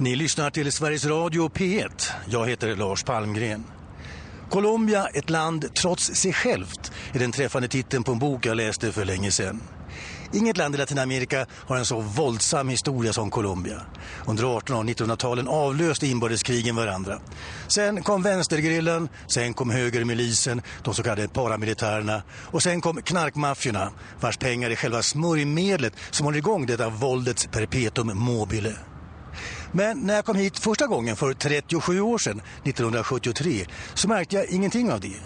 Ni lyssnar till Sveriges Radio P1. Jag heter Lars Palmgren. Colombia, ett land trots sig självt, är den träffande titeln på en bok jag läste för länge sedan. Inget land i Latinamerika har en så våldsam historia som Colombia. Under 1800 och 1900-talen avlöste inbördeskrigen varandra. Sen kom vänstergrillen, sen kom högermilisen, de så kallade paramilitärerna och sen kom knarkmaffiorna vars pengar är själva smörjmedlet som håller igång detta våldets perpetuum mobile. Men när jag kom hit första gången för 37 år sedan, 1973, så märkte jag ingenting av det.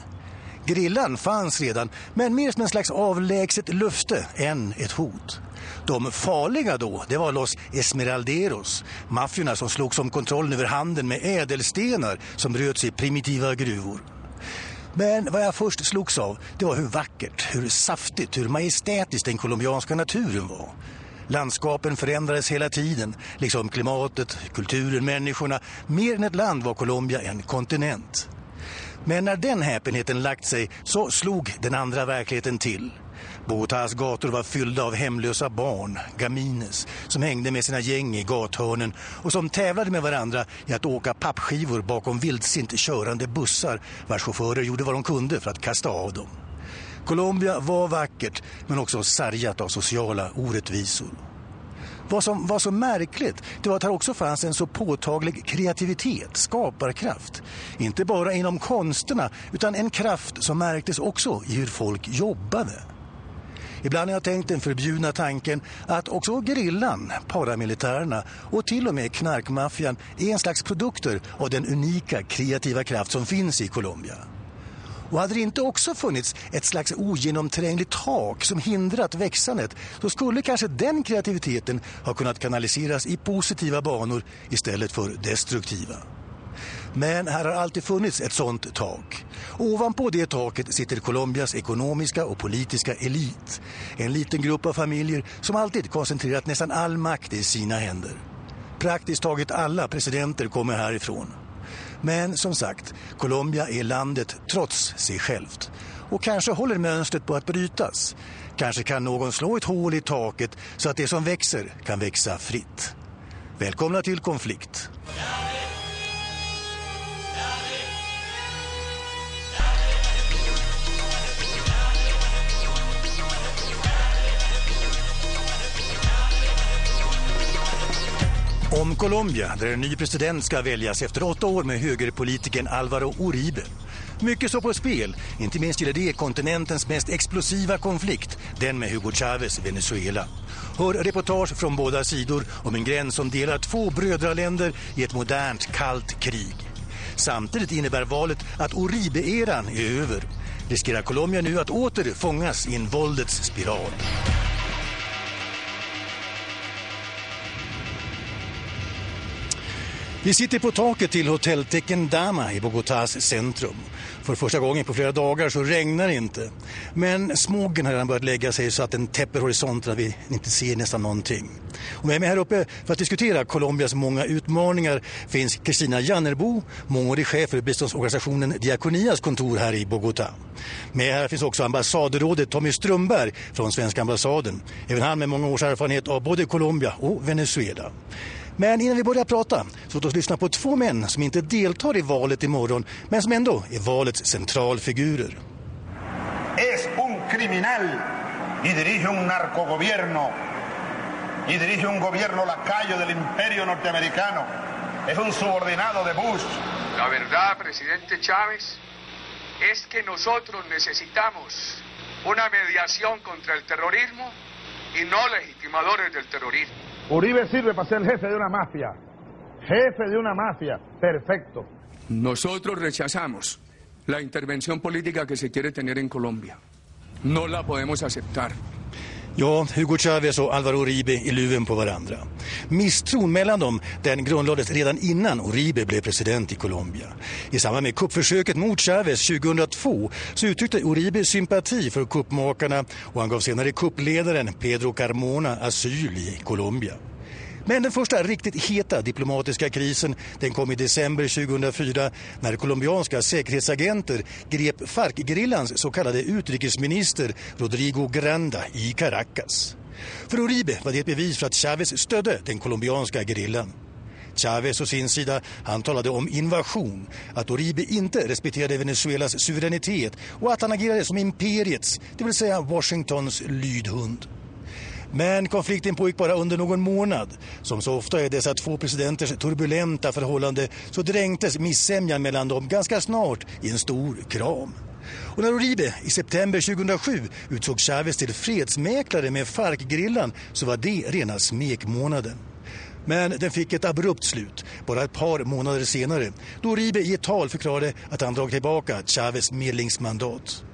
Grillan fanns redan, men mer som en slags avlägset lufte än ett hot. De farliga då, det var Los Esmeralderos, maffiorna som slogs om kontrollen över handeln med ädelstenar som bröts i primitiva gruvor. Men vad jag först slogs av, det var hur vackert, hur saftigt, hur majestätiskt den colombianska naturen var. Landskapen förändrades hela tiden, liksom klimatet, kulturen, människorna. Mer än ett land var Colombia en kontinent. Men när den häpenheten lagt sig så slog den andra verkligheten till. Bogotás gator var fyllda av hemlösa barn, gamines, som hängde med sina gäng i gathörnen och som tävlade med varandra i att åka pappskivor bakom vildsint körande bussar vars chaufförer gjorde vad de kunde för att kasta av dem. Colombia var vackert men också sargat av sociala orättvisor. Vad som var så märkligt det var att här också fanns en så påtaglig kreativitet, skaparkraft. Inte bara inom konsterna utan en kraft som märktes också i hur folk jobbade. Ibland har jag tänkt den förbjudna tanken att också gerillan, paramilitärerna och till och med knarkmaffian är en slags produkter av den unika kreativa kraft som finns i Colombia. Och hade det inte också funnits ett slags ogenomträngligt tak som hindrat växandet så skulle kanske den kreativiteten ha kunnat kanaliseras i positiva banor istället för destruktiva. Men här har alltid funnits ett sånt tak. Ovanpå det taket sitter Colombias ekonomiska och politiska elit. En liten grupp av familjer som alltid koncentrerat nästan all makt i sina händer. Praktiskt taget alla presidenter kommer härifrån. Men som sagt, Colombia är landet trots sig självt. Och kanske håller mönstret på att brytas. Kanske kan någon slå ett hål i taket så att det som växer kan växa fritt. Välkomna till konflikt. Om Colombia, där en ny president ska väljas efter åtta år med högerpolitiken Alvaro Uribe. Mycket så på spel, inte minst gäller det kontinentens mest explosiva konflikt, den med Hugo Chavez Venezuela. Hör reportage från båda sidor om en gräns som delar två brödraländer i ett modernt kallt krig. Samtidigt innebär valet att Uribe-eran är över. Riskerar Colombia nu att åter fångas i en våldets spiral. Vi sitter på taket till Hotel Tequendama i Bogotás centrum. För första gången på flera dagar så regnar det inte. Men smogen har redan börjat lägga sig så att den täpper horisonten vi inte ser nästan någonting. Och med mig här uppe för att diskutera Colombias många utmaningar finns Kristina Jannerbo, mångårig chef för biståndsorganisationen Diakonias kontor här i Bogota. Med här finns också ambassadrådet Tommy Strömberg från svenska ambassaden. Även han med många års erfarenhet av både Colombia och Venezuela. Men innan vi börjar prata, så låt oss lyssna på två män som inte deltar i valet imorgon, men som ändå är valets centralfigurer. Es un criminal y dirige un narcogobierno y dirige un gobierno lacayo del imperio norteamericano. Es un subordinado de Bush. La verdad, presidente Chávez, es que nosotros necesitamos una mediación contra el terrorismo y no legitimadores del terrorismo. Uribe sirve para ser jefe de una mafia. Jefe de una mafia. Perfecto. Nosotros rechazamos la intervención política que se quiere tener en Colombia. No la podemos aceptar. Ja, Hugo Chavez och Alvaro Uribe i luven på varandra. Misstron mellan dem den grundlades redan innan Uribe blev president i Colombia. I samband med kuppförsöket mot Chavez 2002 så uttryckte Uribe sympati för kuppmakarna och han gav senare kuppledaren Pedro Carmona asyl i Colombia. Men den första riktigt heta diplomatiska krisen den kom i december 2004 när colombianska säkerhetsagenter grep FARC-gerillans så kallade utrikesminister Rodrigo Granda i Caracas. För Uribe var det ett bevis för att Chavez stödde den colombianska gerillan. Chavez å sin sida, han talade om invasion, att Uribe inte respekterade Venezuelas suveränitet och att han agerade som imperiets, det vill säga Washingtons lydhund. Men konflikten pågick bara under någon månad. Som så ofta är dessa två presidenters turbulenta förhållande så dränktes missämjan mellan dem ganska snart i en stor kram. Och när Uribe i september 2007 utsåg Chavez till fredsmäklare med FARC-grillan så var det rena smekmånaden. Men den fick ett abrupt slut bara ett par månader senare då Uribe i ett tal förklarade att han dragit tillbaka Chavez medlingsmandat.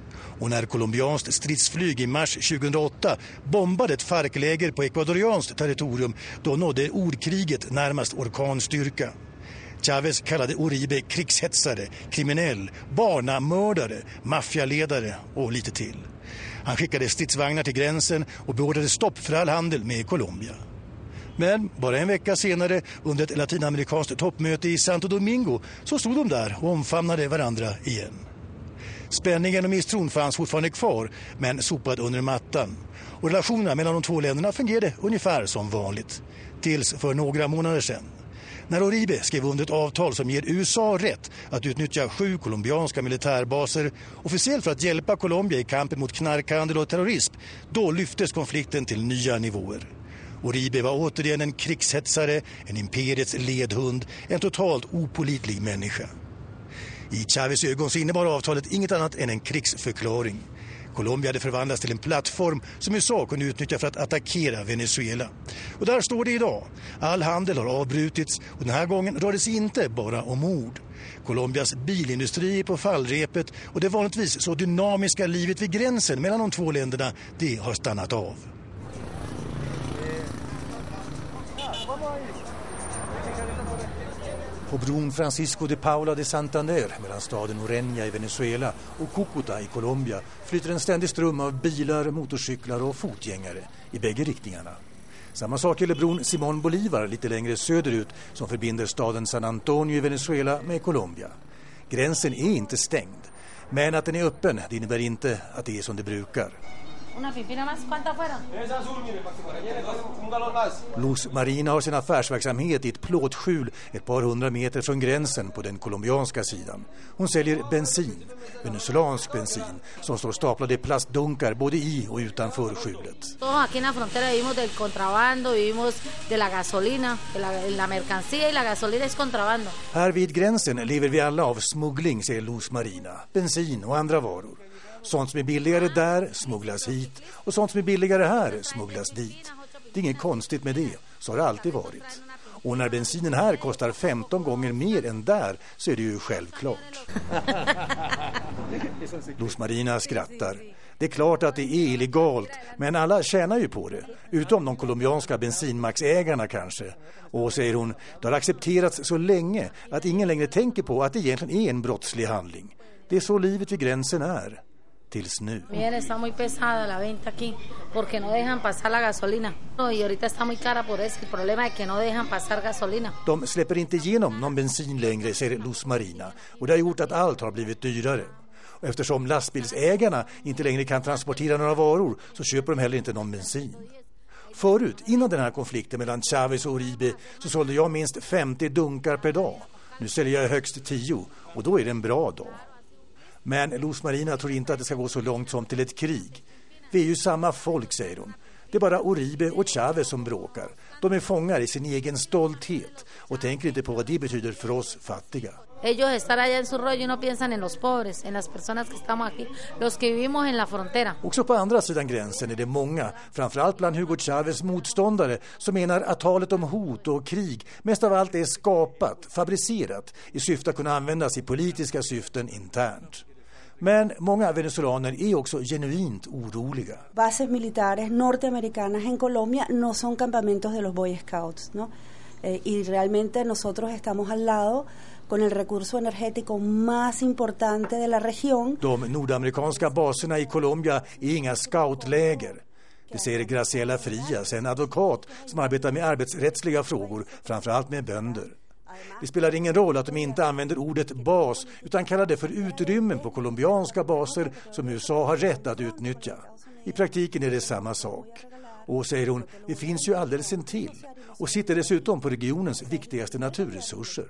Och när colombianskt stridsflyg i mars 2008 bombade ett farkläger på ecuadorianskt territorium då nådde ordkriget närmast orkanstyrka. Chavez kallade Uribe krigshetsare, kriminell, barnamördare, maffialedare och lite till. Han skickade stridsvagnar till gränsen och beordrade stopp för all handel med Colombia. Men bara en vecka senare under ett latinamerikanskt toppmöte i Santo Domingo så stod de där och omfamnade varandra igen. Spänningen och misstron fanns fortfarande kvar men sopad under mattan. Och relationerna mellan de två länderna fungerade ungefär som vanligt. Tills för några månader sedan. När Oribe skrev under ett avtal som ger USA rätt att utnyttja sju colombianska militärbaser officiellt för att hjälpa Colombia i kampen mot knarkhandel och terrorism, då lyftes konflikten till nya nivåer. Oribe var återigen en krigshetsare, en imperiets ledhund, en totalt opolitlig människa. I Chavez ögon så innebar avtalet inget annat än en krigsförklaring. Colombia hade förvandlats till en plattform som USA kunde utnyttja för att attackera Venezuela. Och där står det idag. All handel har avbrutits och den här gången rör det sig inte bara om ord. Colombias bilindustri är på fallrepet och det vanligtvis så dynamiska livet vid gränsen mellan de två länderna, det har stannat av. På bron Francisco de Paula de Santander mellan staden Orenia i Venezuela och Cúcuta i Colombia flyter en ständig ström av bilar, motorcyklar och fotgängare i bägge riktningarna. Samma sak gäller bron Simón Bolívar lite längre söderut som förbinder staden San Antonio i Venezuela med Colombia. Gränsen är inte stängd, men att den är öppen det innebär inte att det är som det brukar. Una pipina más, ¿cuántas fueron? Luz Marina har sin affärsverksamhet i ett plåtskjul ett par hundra meter från gränsen på den colombianska sidan. Hon säljer bensin, venezuelansk bensin, som står staplade i plastdunkar både i och utanför skjulet. Aquí en la frontera vivimos del contrabando, vivimos de la gasolina, de la, la mercancía y la gasolina es contrabando. Här vid gränsen lever vi alla av smuggling, säger Luz Marina. Bensin och andra varor. Sånt som är billigare där smugglas hit och sånt som är billigare här smugglas dit. Det är inget konstigt med det, så har det alltid varit. Och när bensinen här kostar 15 gånger mer än där så är det ju självklart. Los Marina skrattar. Det är klart att det är illegalt, men alla tjänar ju på det. Utom de colombianska bensinmaxägarna kanske. Och säger hon, det har accepterats så länge att ingen längre tänker på att det egentligen är en brottslig handling. Det är så livet vid gränsen är tills nu. De släpper inte igenom någon bensin längre, säger Luz Marina. Och det har gjort att allt har blivit dyrare. Och eftersom lastbilsägarna inte längre kan transportera några varor så köper de heller inte någon bensin. Förut, innan den här konflikten mellan Chavez och Uribe, så sålde jag minst 50 dunkar per dag. Nu säljer jag högst 10 och då är det en bra dag. Men Luz Marina tror inte att det ska gå så långt som till ett krig. Vi är ju samma folk, säger hon. Det är bara Uribe och Chavez som bråkar. De är fångar i sin egen stolthet och tänker inte på vad det betyder för oss fattiga. Ellos estar allá en su rollo y no piensan en los pobres, en las personas que estamos aquí, los que vivimos en la frontera. Också på andra sidan gränsen är det många, framförallt bland Hugo Chavez motståndare, som menar att talet om hot och krig mest av allt är skapat, fabricerat, i syfte att kunna användas i politiska syften internt. Men många venezolaner är också genuint oroliga. Bases militares norteamericanas en Colombia no son campamentos de los Boy Scouts, ¿no? Eh, y realmente nosotros estamos al lado con el recurso energético más importante de la región. De nordamerikanska baserna i Colombia är inga scoutläger. Det säger Graciela Frias, en advokat som arbetar med arbetsrättsliga frågor, framförallt med bönder. Det spelar ingen roll att de inte använder ordet bas utan kallar det för utrymmen på colombianska baser som USA har rätt att utnyttja. I praktiken är det samma sak. Och säger hon, det finns ju alldeles intill och sitter dessutom på regionens viktigaste naturresurser.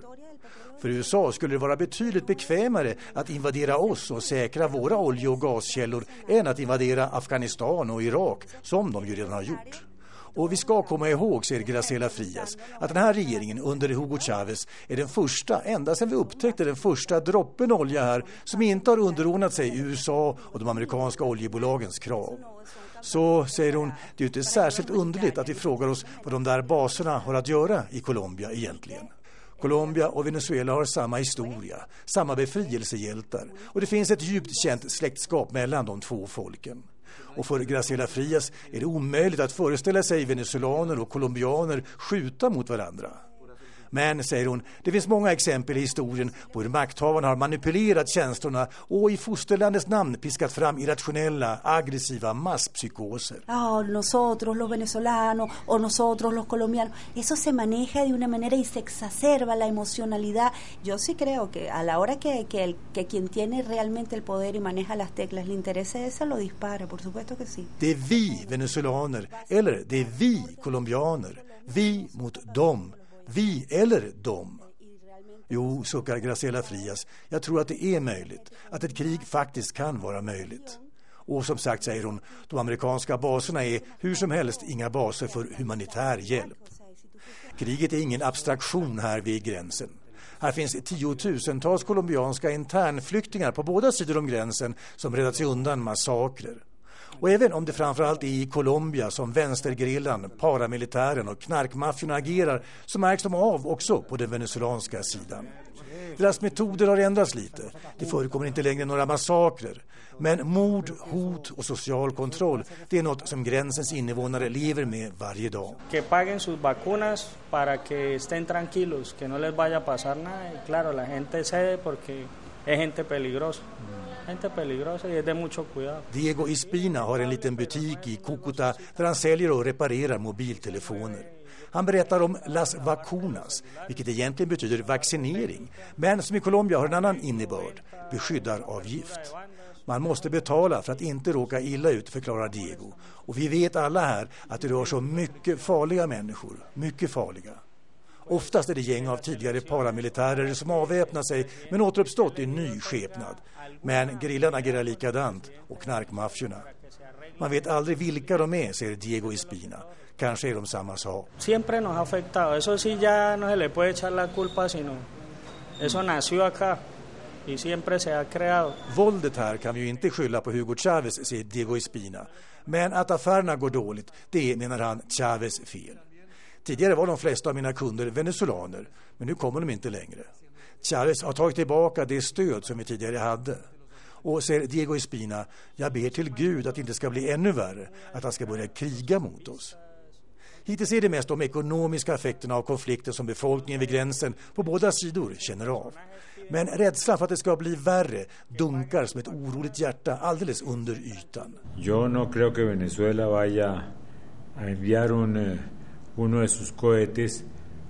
För USA skulle det vara betydligt bekvämare att invadera oss och säkra våra olje och gaskällor än att invadera Afghanistan och Irak, som de ju redan har gjort. Och vi ska komma ihåg, säger Graciela Frias, att den här regeringen under Hugo Chavez är den första, ända sedan vi upptäckte den första droppen olja här, som inte har underordnat sig USA och de amerikanska oljebolagens krav. Så, säger hon, det är ju inte särskilt underligt att vi frågar oss vad de där baserna har att göra i Colombia egentligen. Colombia och Venezuela har samma historia, samma befrielsehjältar och det finns ett djupt känt släktskap mellan de två folken. Och för Graciela Frias är det omöjligt att föreställa sig venezuelaner och colombianer skjuta mot varandra. Men, säger hon, det finns många exempel i historien på hur makthavarna har manipulerat känslorna och i fosterlandets namn piskat fram irrationella, aggressiva masspsykoser. Ja, nosotros los venezolanos o nosotros los colombianos, eso se maneja de una manera y se exacerba la emocionalidad. Yo sí creo que a la hora que, que, el, que quien tiene realmente el poder y maneja las teclas le interese esa, lo dispara, por supuesto que sí. Det är vi venezuelaner, eller det är vi colombianer, vi mot dem vi eller dem? Jo, suckar Graciela Frias, jag tror att det är möjligt, att ett krig faktiskt kan vara möjligt. Och som sagt, säger hon, de amerikanska baserna är hur som helst inga baser för humanitär hjälp. Kriget är ingen abstraktion här vid gränsen. Här finns tiotusentals colombianska internflyktingar på båda sidor om gränsen som räddat sig undan massakrer. Och även om det framförallt är i Colombia som vänstergerillan, paramilitären och knarkmaffiorna agerar så märks de av också på den venezuelanska sidan. Deras metoder har ändrats lite. Det förekommer inte längre några massakrer. Men mord, hot och social kontroll, det är något som gränsens invånare lever med varje dag. Que paguen sus vacunas para que estén tranquilos, que no les vaya a pasar nada. Y claro, la gente cede porque es gente peligrosa. Inte peligrosa det är mucho cuidado. Diego Ispina har en liten butik i Cúcuta där han säljer och reparerar mobiltelefoner. Han berättar om Las Vacunas, vilket egentligen betyder vaccinering, men som i Colombia har en annan innebörd, beskyddaravgift. Man måste betala för att inte råka illa ut, förklarar Diego. Och vi vet alla här att det rör sig om mycket farliga människor, mycket farliga. Oftast är det gäng av tidigare paramilitärer som avväpnat sig men återuppstått i ny skepnad. Men grillarna agerar likadant och knarkmaffiorna. Man vet aldrig vilka de är, säger Diego Espina. Kanske är de samma sak. Siempre nos ha afectado. Eso sí ya no se le puede echar la culpa sino eso nació acá y siempre se ha creado. Våldet här kan vi ju inte skylla på Hugo Chavez, säger Diego Espina. Men att affärerna går dåligt, det är, menar han, Chavez fel. Tidigare var de flesta av mina kunder venezuelaner, men nu kommer de inte längre. Chavez har tagit tillbaka det stöd som vi tidigare hade. Och säger Diego Espina, jag ber till Gud att det inte ska bli ännu värre, att han ska börja kriga mot oss. Hittills är det mest de ekonomiska effekterna av konflikten som befolkningen vid gränsen på båda sidor känner av. Men rädslan för att det ska bli värre dunkar som ett oroligt hjärta alldeles under ytan. Jag tror inte att Venezuela vaya a enviar un, eh, uno de sus cohetes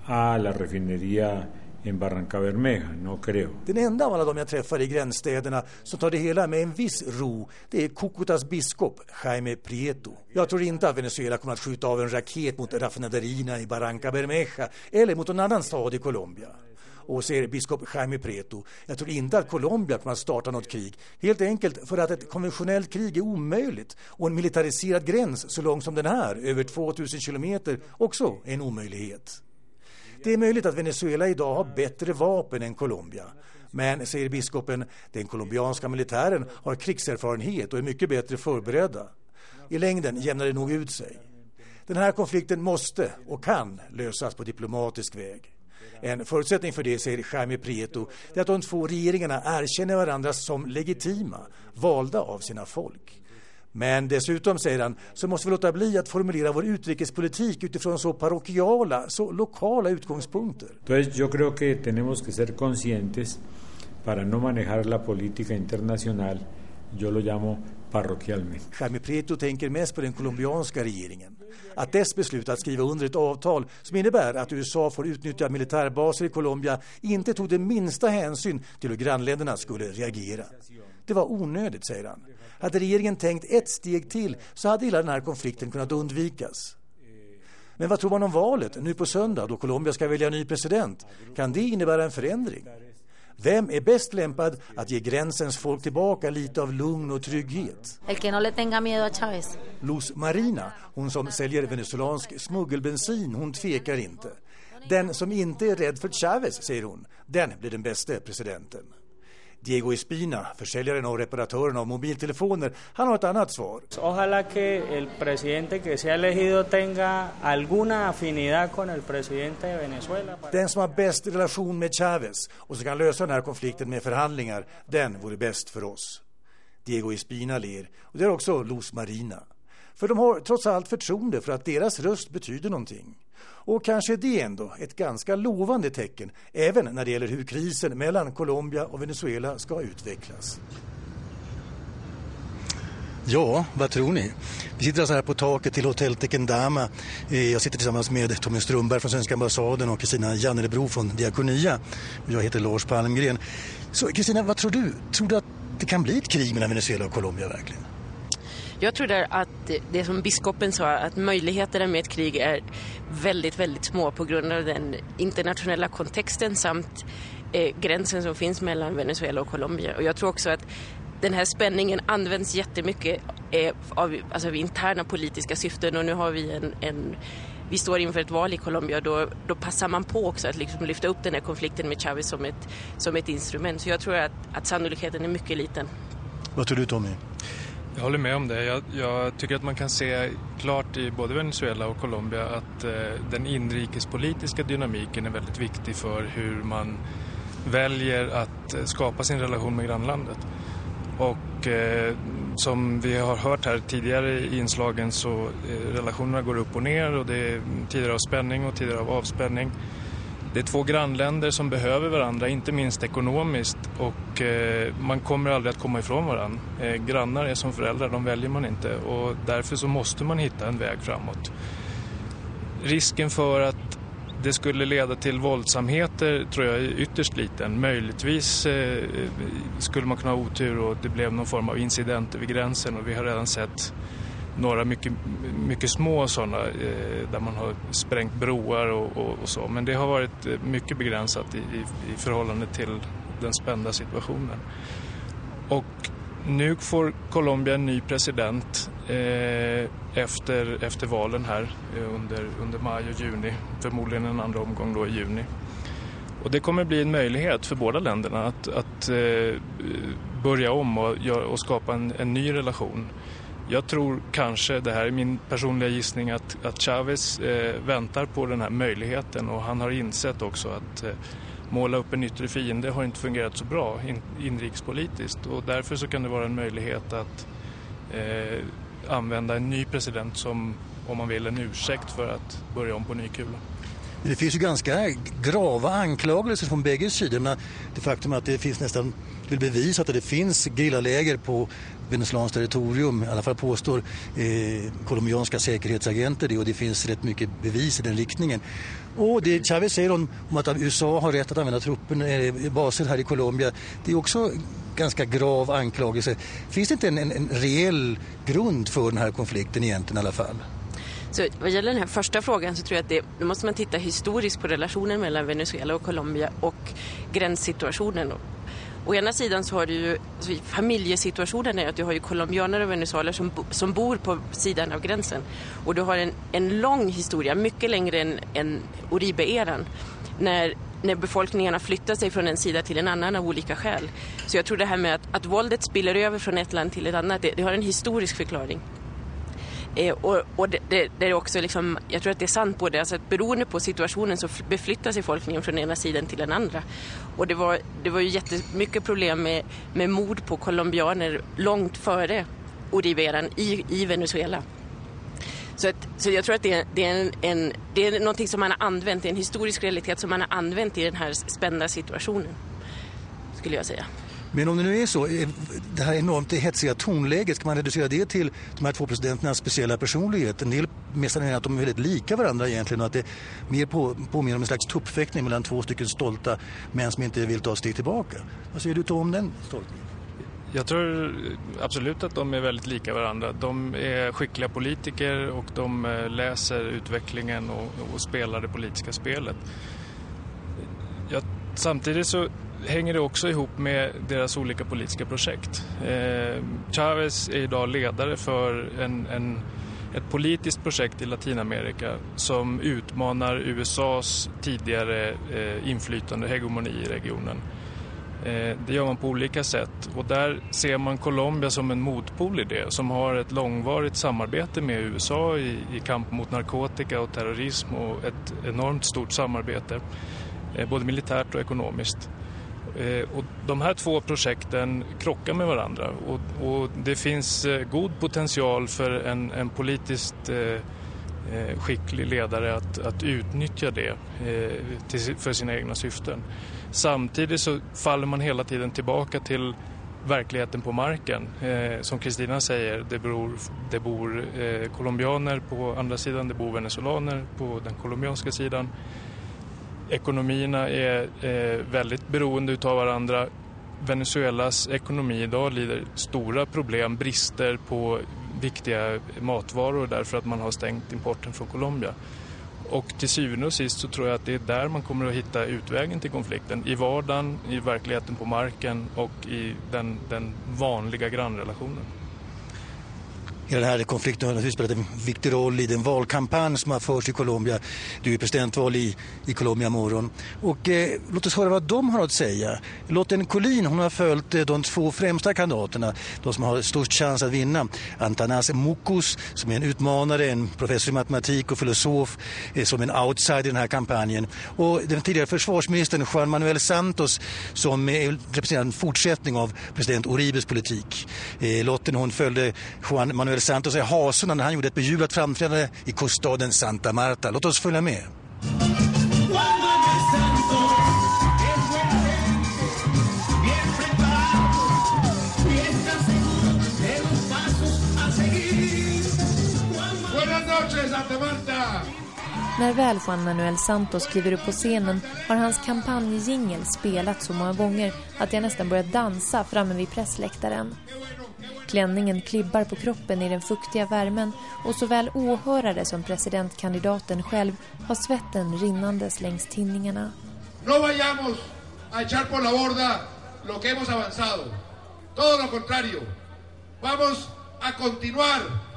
a la refinería en Barranca Bermeja, no creo. Den enda av alla de jag träffar i gränsstäderna som tar det hela med en viss ro, det är Cucutas biskop Jaime Prieto. Jag tror inte att Venezuela kommer att skjuta av en raket mot raffinaderierna i Barranca Bermeja eller mot någon annan stad i Colombia. Och säger biskop Jaime Preto, jag tror inte att Colombia kommer att starta något krig. Helt enkelt för att ett konventionellt krig är omöjligt och en militariserad gräns så lång som den här, över 2000 kilometer, också är en omöjlighet. Det är möjligt att Venezuela idag har bättre vapen än Colombia. Men, säger biskopen, den colombianska militären har krigserfarenhet och är mycket bättre förberedda. I längden jämnar det nog ut sig. Den här konflikten måste och kan lösas på diplomatisk väg. En förutsättning för det, säger Jaime Prieto, är att de två regeringarna erkänner varandra som legitima, valda av sina folk. Men dessutom, säger han, så måste vi låta bli att formulera vår utrikespolitik utifrån så parokiala, så lokala utgångspunkter. Entonces yo creo que tenemos que ser conscientes para no manejar la política internacional, yo lo llamo parroquialmente. Jaime Prieto tänker mest på den colombianska regeringen. Att dess beslut att skriva under ett avtal som innebär att USA får utnyttja militärbaser i Colombia inte tog den minsta hänsyn till hur grannländerna skulle reagera. Det var onödigt, säger han. Hade regeringen tänkt ett steg till så hade hela den här konflikten kunnat undvikas. Men vad tror man om valet nu på söndag då Colombia ska välja ny president? Kan det innebära en förändring? Vem är bäst lämpad att ge gränsens folk tillbaka lite av lugn och trygghet? El que no le tenga miedo a Chávez. Luz Marina, hon som säljer venezuelansk smuggelbensin, hon tvekar inte. Den som inte är rädd för Chávez, säger hon, den blir den bästa presidenten. Diego Espina, försäljaren och reparatören av mobiltelefoner, han har ett annat svar. Ojalá que el presidente que sea elegido tenga alguna afinidad con el presidente de Venezuela. Den som har bäst relation med Chavez och som kan lösa den här konflikten med förhandlingar, den vore bäst för oss. Diego Espina ler och det är också Luz Marina. För de har trots allt förtroende för att deras röst betyder någonting. Och kanske är det ändå ett ganska lovande tecken även när det gäller hur krisen mellan Colombia och Venezuela ska utvecklas. Ja, vad tror ni? Vi sitter alltså här på taket till Hotell Tekendama. Eh, jag sitter tillsammans med Tommy Strömberg från Svenska ambassaden och Kristina Jannelebro från Diakonia. Jag heter Lars Palmgren. Så Kristina, vad tror du? Tror du att det kan bli ett krig mellan Venezuela och Colombia verkligen? Jag tror där att det som biskopen sa, att möjligheterna med ett krig är väldigt, väldigt små på grund av den internationella kontexten samt eh, gränsen som finns mellan Venezuela och Colombia. Och jag tror också att den här spänningen används jättemycket eh, av, alltså av interna politiska syften och nu har vi en, en vi står inför ett val i Colombia och då, då passar man på också att liksom lyfta upp den här konflikten med Chavez som ett, som ett instrument. Så jag tror att, att sannolikheten är mycket liten. Vad tror du Tommy? Jag håller med om det. Jag, jag, tycker att man kan se klart i både Venezuela och Colombia att eh, den inrikespolitiska dynamiken är väldigt viktig för hur man väljer att eh, skapa sin relation med grannlandet. Och eh, som vi har hört här tidigare i inslagen så eh, relationerna går upp och ner och det är tider av spänning och tider av avspänning. Det är två grannländer som behöver varandra, inte minst ekonomiskt och eh, man kommer aldrig att komma ifrån varandra. Eh, grannar är som föräldrar, de väljer man inte och därför så måste man hitta en väg framåt. Risken för att det skulle leda till våldsamheter tror jag är ytterst liten. Möjligtvis eh, skulle man kunna ha otur och det blev någon form av incident över gränsen och vi har redan sett några mycket, mycket små sådana eh, där man har sprängt broar och, och, och, så. Men det har varit eh, mycket begränsat i, i, i förhållande till den spända situationen. Och nu får Colombia en ny president eh, efter, efter valen här eh, under, under maj och juni. Förmodligen en andra omgång då i juni. Och det kommer bli en möjlighet för båda länderna att, att eh, börja om och, och skapa en, en ny relation. Jag tror kanske, det här är min personliga gissning, att, att Chavez eh, väntar på den här möjligheten och han har insett också att eh, måla upp en yttre fiende har inte fungerat så bra in, inrikespolitiskt och därför så kan det vara en möjlighet att eh, använda en ny president som, om man vill, en ursäkt för att börja om på ny kula. Det finns ju ganska grava anklagelser från bägge sidorna. Det faktum att det finns nästan vill att det finns grillaläger på venezuelanskt territorium, i alla fall påstår eh, colombianska säkerhetsagenter det och det finns rätt mycket bevis i den riktningen. Och det Chavez säger om, om att USA har rätt att använda truppen, eh, baser här i Colombia, det är också ganska grav anklagelse. Finns det inte en, en, en reell grund för den här konflikten egentligen i alla fall? Så vad gäller den här första frågan så tror jag att det, nu måste man titta historiskt på relationen mellan Venezuela och Colombia och gränssituationen. Å ena sidan så har du ju alltså familjesituationen är att du har ju colombianer och venezuelaner som, som bor på sidan av gränsen. Och du har en, en lång historia, mycket längre än, än Uribe-eran, när, när befolkningarna flyttar sig från en sida till en annan av olika skäl. Så jag tror det här med att, att våldet spiller över från ett land till ett annat, det, det har en historisk förklaring. Eh, och, och det, det, det, är också liksom, jag tror att det är sant både, alltså att beroende på situationen så beflyttar sig folkningen från ena sidan till den andra. Och det var, det var ju jättemycket problem med, med mord på colombianer långt före Uriberan i, i Venezuela. Så, att, så jag tror att det är, det, är en, en, det är någonting som man har använt, det är en historisk realitet som man har använt i den här spända situationen, skulle jag säga. Men om det nu är så, eh, det här enormt hetsiga tonläget, ska man reducera det till de här två presidenternas speciella personlighet? En del menar att de är väldigt lika varandra egentligen och att det mer på, påminner om en slags tuppfäktning mellan två stycken stolta män som inte vill ta steg tillbaka. Vad säger du om den stoltheten? Jag tror absolut att de är väldigt lika varandra. De är skickliga politiker och de eh, läser utvecklingen och, och spelar det politiska spelet. Jag, samtidigt så hänger det också ihop med deras olika politiska projekt. Eh, Chavez är idag ledare för en, en, ett politiskt projekt i Latinamerika som utmanar USAs tidigare eh, inflytande hegemoni i regionen. Eh, det gör man på olika sätt och där ser man Colombia som en motpol i det som har ett långvarigt samarbete med USA i, i kamp mot narkotika och terrorism och ett enormt stort samarbete eh, både militärt och ekonomiskt. Eh, och de här två projekten krockar med varandra och, och det finns eh, god potential för en, en politiskt eh, skicklig ledare att, att utnyttja det till, för sina egna syften. Samtidigt så faller man hela tiden tillbaka till verkligheten på marken. Eh, som Kristina säger, det, beror, det bor eh, colombianer på andra sidan, det bor venezuelaner på den colombianska sidan. Ekonomierna är eh, väldigt beroende av varandra. Venezuelas ekonomi idag lider stora problem, brister på viktiga matvaror därför att man har stängt importen från Colombia. Och till syvende och sist så tror jag att det är där man kommer att hitta utvägen till konflikten. I vardagen, i verkligheten på marken och i den, den vanliga grannrelationen i den här konflikten har naturligtvis spelat en viktig roll i den valkampanj som har förts i Colombia. Du är presidentval i, i Colombia morgon. Och eh, låt oss höra vad de har att säga. Lotten Collin hon har följt eh, de två främsta kandidaterna, de som har störst chans att vinna. Antanas Mukos som är en utmanare, en professor i matematik och filosof eh, som en outsider i den här kampanjen. Och den tidigare försvarsministern Juan Manuel Santos som eh, representerar en fortsättning av president Uribes politik. Eh, Lotten hon följde Juan Manuel Santos i hasorna när han gjorde ett bejublat framträdande i kuststaden Santa Marta. Låt oss följa med. När väl Juan Manuel Santos kliver upp på scenen har hans kampanjjingel spelat så många gånger att jag nästan börjat dansa framme vid pressläktaren. Klänningen klibbar på kroppen i den fuktiga värmen och såväl åhörare som presidentkandidaten själv har svetten rinnandes längs tinningarna. No vayamos a echar por la borda lo que hemos avanzado. Todo lo contrario. Vamos a continuar.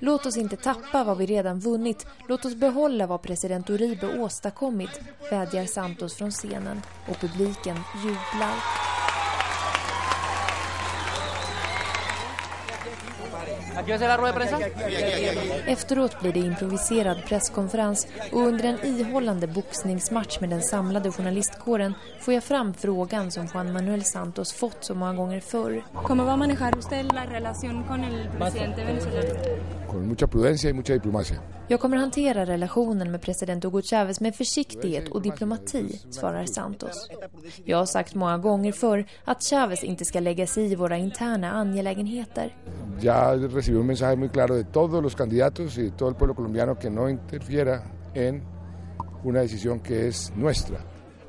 Låt oss inte tappa vad vi redan vunnit. Låt oss behålla vad president Uribe åstadkommit, vädjar Santos från scenen och publiken jublar. Efteråt blir det improviserad presskonferens och under en ihållande boxningsmatch med den samlade journalistkåren får jag fram frågan som Juan Manuel Santos fått så många gånger förr. ¿Cómo va a manejar usted la relación con el presidente venezolano? Con mucha prudencia y mucha diplomacia. Jag kommer hantera relationen med president Hugo Chavez med försiktighet och diplomati, svarar Santos. Jag har sagt många gånger för att Chavez inte ska lägga sig i våra interna angelägenheter. Jag recibí un mensaje muy claro de todos los candidatos y de todo el pueblo colombiano que no interfiera en una decisión que es nuestra.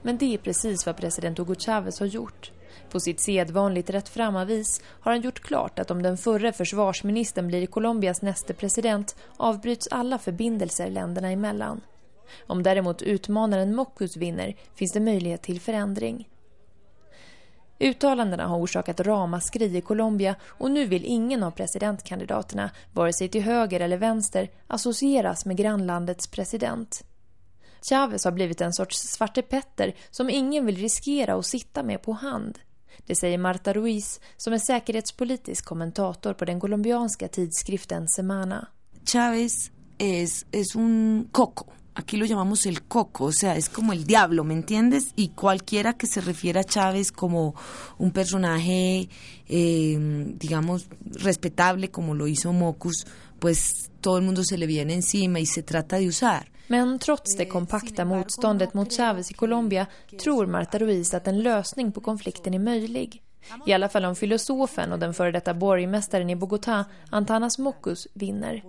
Men det är precis vad president Hugo Chavez har gjort. På sitt sedvanligt rättframma vis har han gjort klart att om den förre försvarsministern blir Colombias nästa president avbryts alla förbindelser länderna emellan. Om däremot utmanaren Mokus vinner finns det möjlighet till förändring. Uttalandena har orsakat ramaskri i Colombia och nu vill ingen av presidentkandidaterna, vare sig till höger eller vänster, associeras med grannlandets president. Chavez har blivit en sorts svarte Petter som ingen vill riskera att sitta med på hand. Det säger Marta Ruiz som är säkerhetspolitisk kommentator på den colombianska tidskriften Semana. Chávez es, es un coco. Aquí lo llamamos el coco, o sea, es como el diablo, ¿me entiendes? Y cualquiera que se refiera a Chávez como un personaje, eh, digamos, respetable, como lo hizo Mocus, pues todo el mundo se le viene encima y se trata de usar. Men trots det kompakta motståndet mot Chavez i Colombia tror Marta Ruiz att en lösning på konflikten är möjlig. I alla fall om filosofen och den före detta borgmästaren i Bogotá, Antanas Mockus, vinner.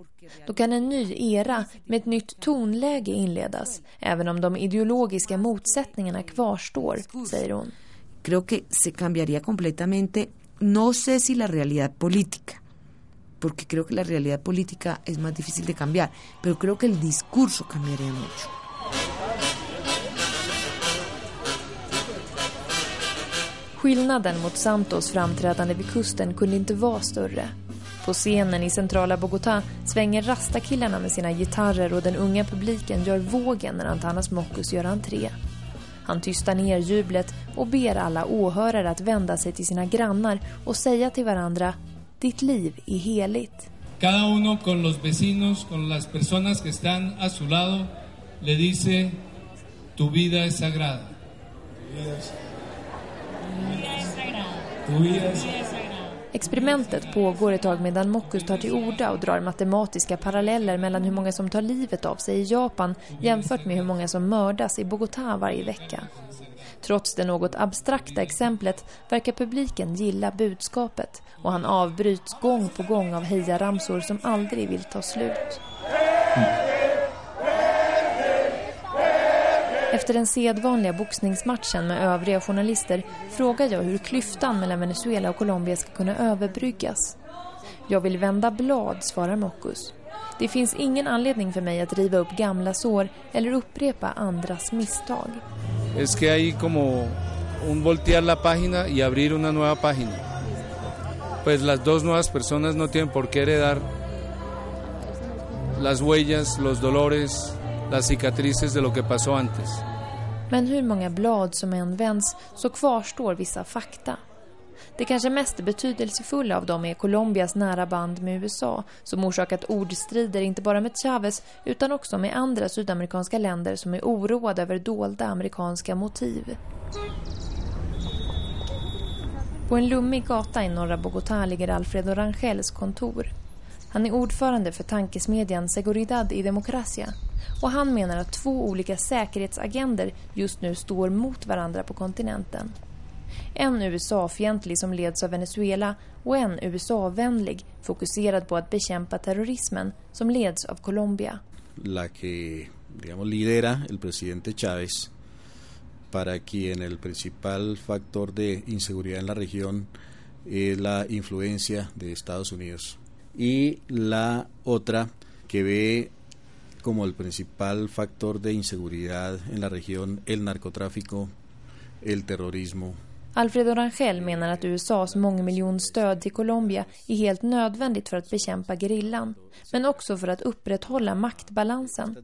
Då kan en ny era med ett nytt tonläge inledas, även om de ideologiska motsättningarna kvarstår, säger hon. Creo que se cambiaría completamente, no sé si la realidad política, porque creo que la realidad política es más difícil de cambiar, pero creo que el discurso cambiaría mucho. Skillnaden mot Santos framträdande vid kusten kunde inte vara större. På scenen i centrala Bogotá svänger rastakillarna med sina gitarrer och den unga publiken gör vågen när Antanas Mockus gör entré. Han tystar ner jublet och ber alla åhörare att vända sig till sina grannar och säga till varandra ditt liv är heligt. Cada uno con los vecinos, con las personas que están a su lado, le dice Tu vida es sagrada. Experimentet pågår ett tag medan Mockus tar till orda och drar matematiska paralleller mellan hur många som tar livet av sig i Japan jämfört med hur många som mördas i Bogotá varje vecka. Trots det något abstrakta exemplet verkar publiken gilla budskapet och han avbryts gång på gång av hejaramsor som aldrig vill ta slut. Efter den sedvanliga boxningsmatchen med övriga journalister frågar jag hur klyftan mellan Venezuela och Colombia ska kunna överbryggas. Jag vill vända blad, svarar Mockus. Det finns ingen anledning för mig att riva upp gamla sår eller upprepa andras misstag. Es que hay como un voltear la página y abrir una nueva página. Pues las dos nuevas personas no tienen por qué heredar las huellas, los dolores, las cicatrices de lo que pasó antes. Men hur många blad som så kvarstår vissa fakta. Det kanske mest betydelsefulla av dem är Colombias nära band med USA som orsakat ordstrider inte bara med Chavez utan också med andra sydamerikanska länder som är oroade över dolda amerikanska motiv. På en lummig gata i norra Bogotá ligger Alfredo Rangels kontor. Han är ordförande för tankesmedjan Seguridad i Democracia och han menar att två olika säkerhetsagender just nu står mot varandra på kontinenten. En USA-fientlig som leds av Venezuela och en USA-vänlig fokuserad på att bekämpa terrorismen som leds av Colombia. La que digamos lidera el presidente Chávez para quien el principal factor de inseguridad en la región es la influencia de Estados Unidos y la otra que ve como el principal factor de inseguridad en la región el narcotráfico, el terrorismo. Alfredo Rangel menar att USAs mångmiljonstöd till Colombia är helt nödvändigt för att bekämpa gerillan, men också för att upprätthålla maktbalansen.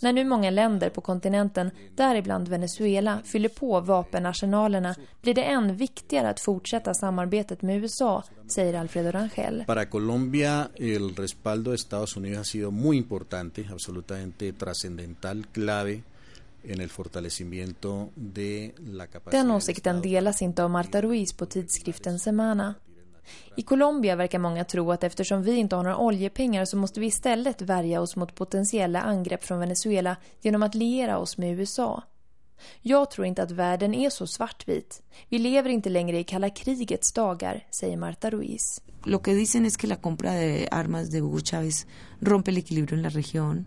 När nu många länder på kontinenten, däribland Venezuela, fyller på vapenarsenalerna blir det än viktigare att fortsätta samarbetet med USA, säger Alfredo Rangel. Para Colombia el respaldo de Estados Unidos ha sido muy importante, absolutamente trascendental, clave den åsikten delas inte av Marta Ruiz på tidskriften Semana. I Colombia verkar många tro att eftersom vi inte har några oljepengar så måste vi istället värja oss mot potentiella angrepp från Venezuela genom att liera oss med USA. Jag tror inte att världen är så svartvit. Vi lever inte längre i kalla krigets dagar, säger Marta Ruiz. Lo que dicen es que la compra de armas de Hugo Chávez rompe el equilibrio en la región.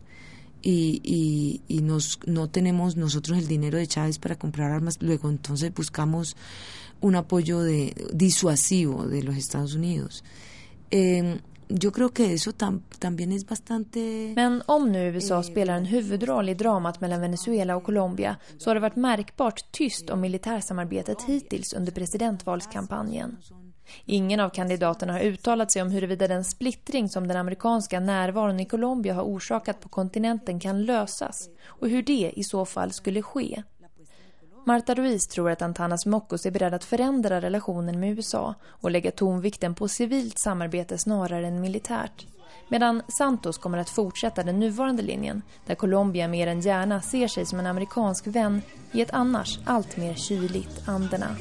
Y, y, y nos, no tenemos nosotros el dinero de Chávez para comprar armas, luego entonces buscamos un apoyo de, disuasivo de los Estados Unidos. Eh, yo creo que eso tam, también es bastante... Men om nu USA spelar en huvudroll i dramat mellan Venezuela och Colombia så har det varit märkbart tyst om militärsamarbetet hittills under presidentvalskampanjen. Ingen av kandidaterna har uttalat sig om huruvida den splittring som den amerikanska närvaron i Colombia har orsakat på kontinenten kan lösas och hur det i så fall skulle ske. Marta Ruiz tror att Antanas Mockus är beredd att förändra relationen med USA och lägga tonvikten på civilt samarbete snarare än militärt. Medan Santos kommer att fortsätta den nuvarande linjen där Colombia mer än gärna ser sig som en amerikansk vän i ett annars allt mer kyligt Anderna.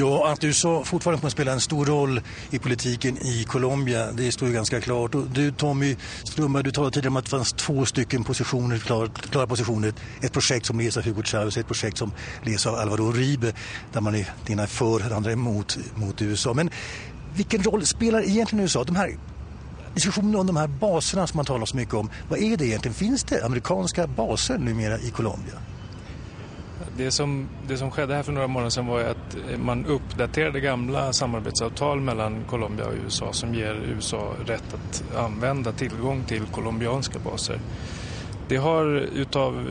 Ja, att USA fortfarande kommer att spela en stor roll i politiken i Colombia, det står ju ganska klart. Och du Tommy Strömberg, du talade tidigare om att det fanns två stycken positioner, klara, klara positioner. Ett projekt som leds av Hugo Chavez ett projekt som leds av Alvaro Uribe där man är, det ena är för, det andra är emot mot USA. Men vilken roll spelar egentligen USA? De här diskussionen om de här baserna som man talar så mycket om. Vad är det egentligen? Finns det amerikanska baser numera i Colombia? Det som, det som skedde här för några månader sedan var att eh, man uppdaterade gamla samarbetsavtal mellan Colombia och USA som ger USA rätt att använda tillgång till colombianska baser. Det har utav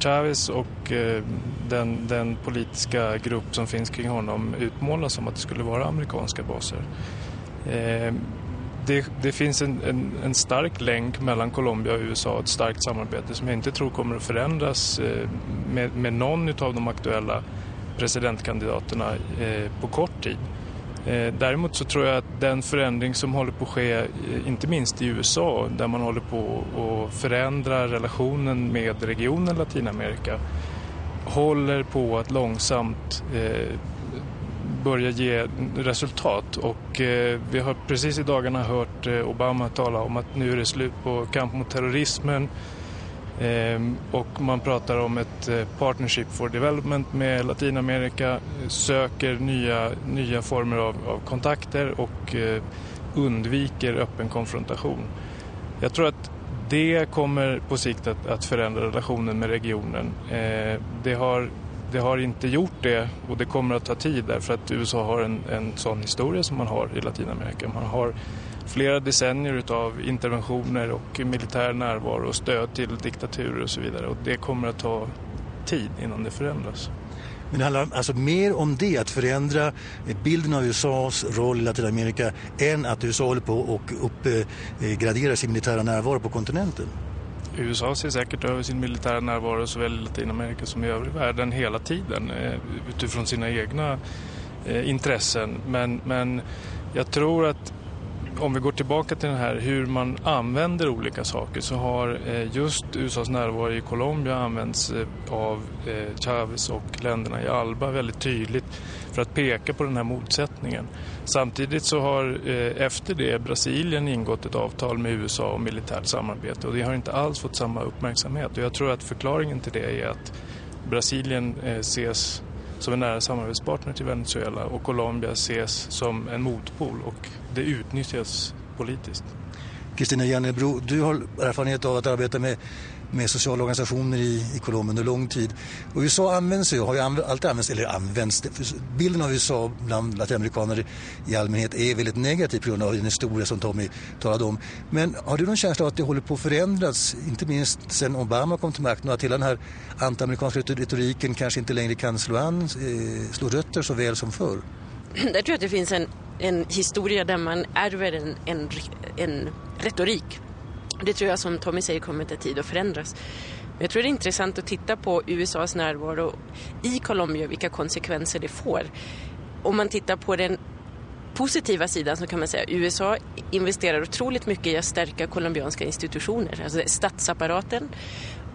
Chavez och eh, den, den politiska grupp som finns kring honom utmålats som att det skulle vara amerikanska baser. Eh, det, det, finns en, en, en, stark länk mellan Colombia och USA, ett starkt samarbete som jag inte tror kommer att förändras eh, med, med någon av de aktuella presidentkandidaterna eh, på kort tid. Eh, däremot så tror jag att den förändring som håller på att ske, inte minst i USA, där man håller på att förändra relationen med regionen Latinamerika, håller på att långsamt börjar ge resultat och eh, vi har precis i dagarna hört eh, Obama tala om att nu är det slut på kamp mot terrorismen eh, och man pratar om ett eh, partnership for development med Latinamerika, söker nya, nya former av, av kontakter och eh, undviker öppen konfrontation. Jag tror att det kommer på sikt att, att förändra relationen med regionen. Ehm, det har det har inte gjort det och det kommer att ta tid därför att USA har en, en sån historia som man har i Latinamerika. Man har flera decennier av interventioner och militär närvaro och stöd till diktaturer och så vidare och det kommer att ta tid innan det förändras. Men det handlar alltså mer om det, att förändra bilden av USAs roll i Latinamerika än att USA håller på och uppgraderar eh, sin militära närvaro på kontinenten? USA ser säkert över sin militära närvaro såväl i Latinamerika som i övrig världen hela tiden eh, utifrån sina egna eh, intressen. Men, men jag tror att om vi går tillbaka till den här hur man använder olika saker så har eh, just USAs närvaro i Colombia använts av Chavez och länderna i Alba väldigt tydligt för att peka på den här motsättningen. Samtidigt så har eh, efter det Brasilien ingått ett avtal med USA om militärt samarbete och det har inte alls fått samma uppmärksamhet och jag tror att förklaringen till det är att Brasilien eh, ses som en nära samarbetspartner till Venezuela och Colombia ses som en motpol och det utnyttjas politiskt. Kristina Jannebro, du har erfarenhet av att arbeta med med sociala organisationer i, i Colombia under lång tid. Och USA används ju, har ju alltid använts, eller används, bilden av USA bland latinamerikaner i allmänhet är väldigt negativ på grund av den historia som Tommy talade om. Men har du någon känsla av att det håller på att förändras, inte minst sedan Obama kom till makten och att hela den här antiamerikanska retoriken kanske inte längre kan slå, an, eh, slå rötter så väl som förr? Där tror jag att det finns en, en historia där man ärver en, en, en retorik det tror jag som Tommy säger kommer ta tid att förändras. Men jag tror det är intressant att titta på USAs närvaro i Colombia och vilka konsekvenser det får. Om man tittar på den positiva sidan så kan man säga att USA investerar otroligt mycket i att stärka colombianska institutioner, alltså statsapparaten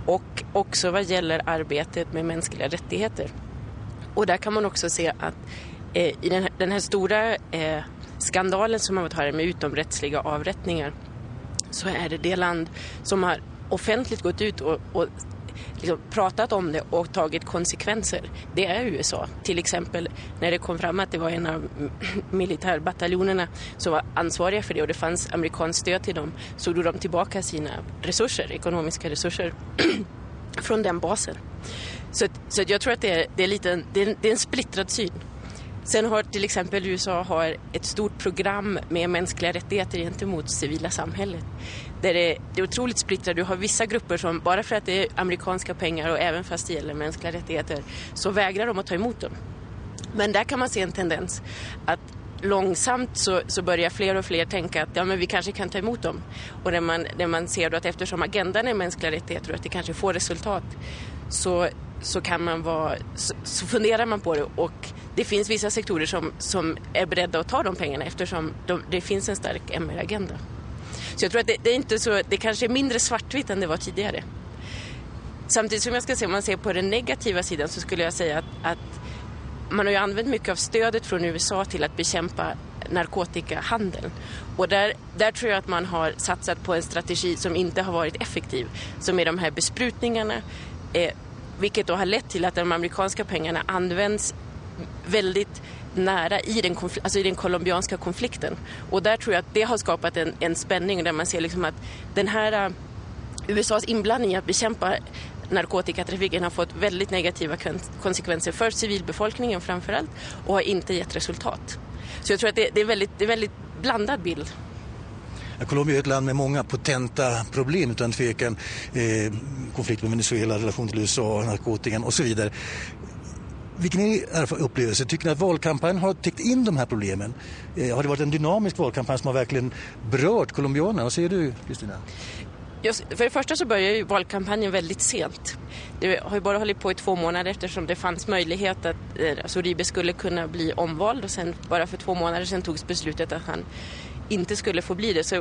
och också vad gäller arbetet med mänskliga rättigheter. Och där kan man också se att eh, i den här, den här stora eh, skandalen som man har med utomrättsliga avrättningar så är det det land som har offentligt gått ut och, och liksom pratat om det och tagit konsekvenser, det är USA. Till exempel när det kom fram att det var en av militärbataljonerna som var ansvariga för det och det fanns amerikanskt stöd till dem så drog de tillbaka sina resurser, ekonomiska resurser från den basen. Så, så jag tror att det är, det är, lite, det är, det är en splittrad syn. Sen har till exempel USA har ett stort program med mänskliga rättigheter gentemot civila samhället. Där det, det är otroligt splittrat. Du har vissa grupper som bara för att det är amerikanska pengar och även fast det gäller mänskliga rättigheter så vägrar de att ta emot dem. Men där kan man se en tendens att långsamt så, så börjar fler och fler tänka att ja, men vi kanske kan ta emot dem. Och när man, när man ser då att eftersom agendan är mänskliga rättigheter och att det kanske får resultat så, så, kan man vara, så, så funderar man på det och det finns vissa sektorer som, som är beredda att ta de pengarna eftersom de, det finns en stark MR-agenda. Så jag tror att det, det, är inte så, det kanske är mindre svartvitt än det var tidigare. Samtidigt som jag ska säga, om man ser på den negativa sidan så skulle jag säga att, att man har ju använt mycket av stödet från USA till att bekämpa narkotikahandeln. Och där, där tror jag att man har satsat på en strategi som inte har varit effektiv, som är de här besprutningarna, eh, vilket då har lett till att de amerikanska pengarna används väldigt nära i den, alltså i den colombianska konflikten. Och där tror jag att det har skapat en, en spänning där man ser liksom att den här äh, uh, USAs inblandning i att bekämpa narkotikatrafiken har fått väldigt negativa konsekvenser för civilbefolkningen framförallt och har inte gett resultat. Så jag tror att det, det är väldigt, det är väldigt blandad bild. Colombia är ett land med många potenta problem utan tvekan. Eh, konflikt med Venezuela, relation till USA, narkotikan och så vidare. Vilken är er upplevelse? Tycker ni att valkampanjen har täckt in de här problemen? Eh, har det varit en dynamisk valkampanj som har verkligen berört colombianerna? Vad säger du, Kristina? för det första så började ju valkampanjen väldigt sent. Det har ju bara hållit på i två månader eftersom det fanns möjlighet att eh, alltså Uribe skulle kunna bli omvald och sen bara för två månader sedan togs beslutet att han inte skulle få bli det. Så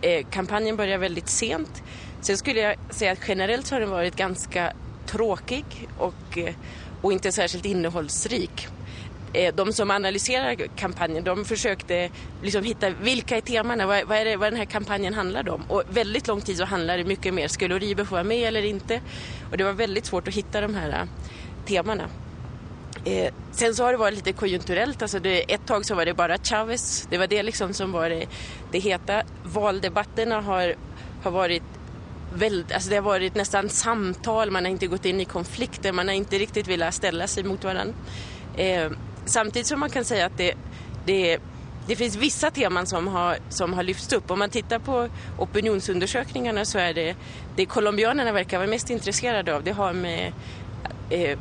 eh, kampanjen började väldigt sent. Sen skulle jag säga att generellt så har den varit ganska tråkig och, eh, och inte särskilt innehållsrik. Eh, de som analyserar kampanjen de försökte liksom hitta vilka är temana, vad, vad är det vad den här kampanjen handlar om. Och väldigt lång tid så handlade det mycket mer, skulle Uribe få vara med eller inte? Och det var väldigt svårt att hitta de här eh, temana. Eh, sen så har det varit lite konjunkturellt, alltså det, ett tag så var det bara Chavez, det var det liksom som var det, det heta. Valdebatterna har, har varit väldigt, alltså det har varit nästan samtal, man har inte gått in i konflikter, man har inte riktigt velat ställa sig mot varandra. Eh, samtidigt som man kan säga att det, det, det finns vissa teman som har, som har lyfts upp. Om man tittar på opinionsundersökningarna så är det det colombianerna verkar vara mest intresserade av. Det har med eh,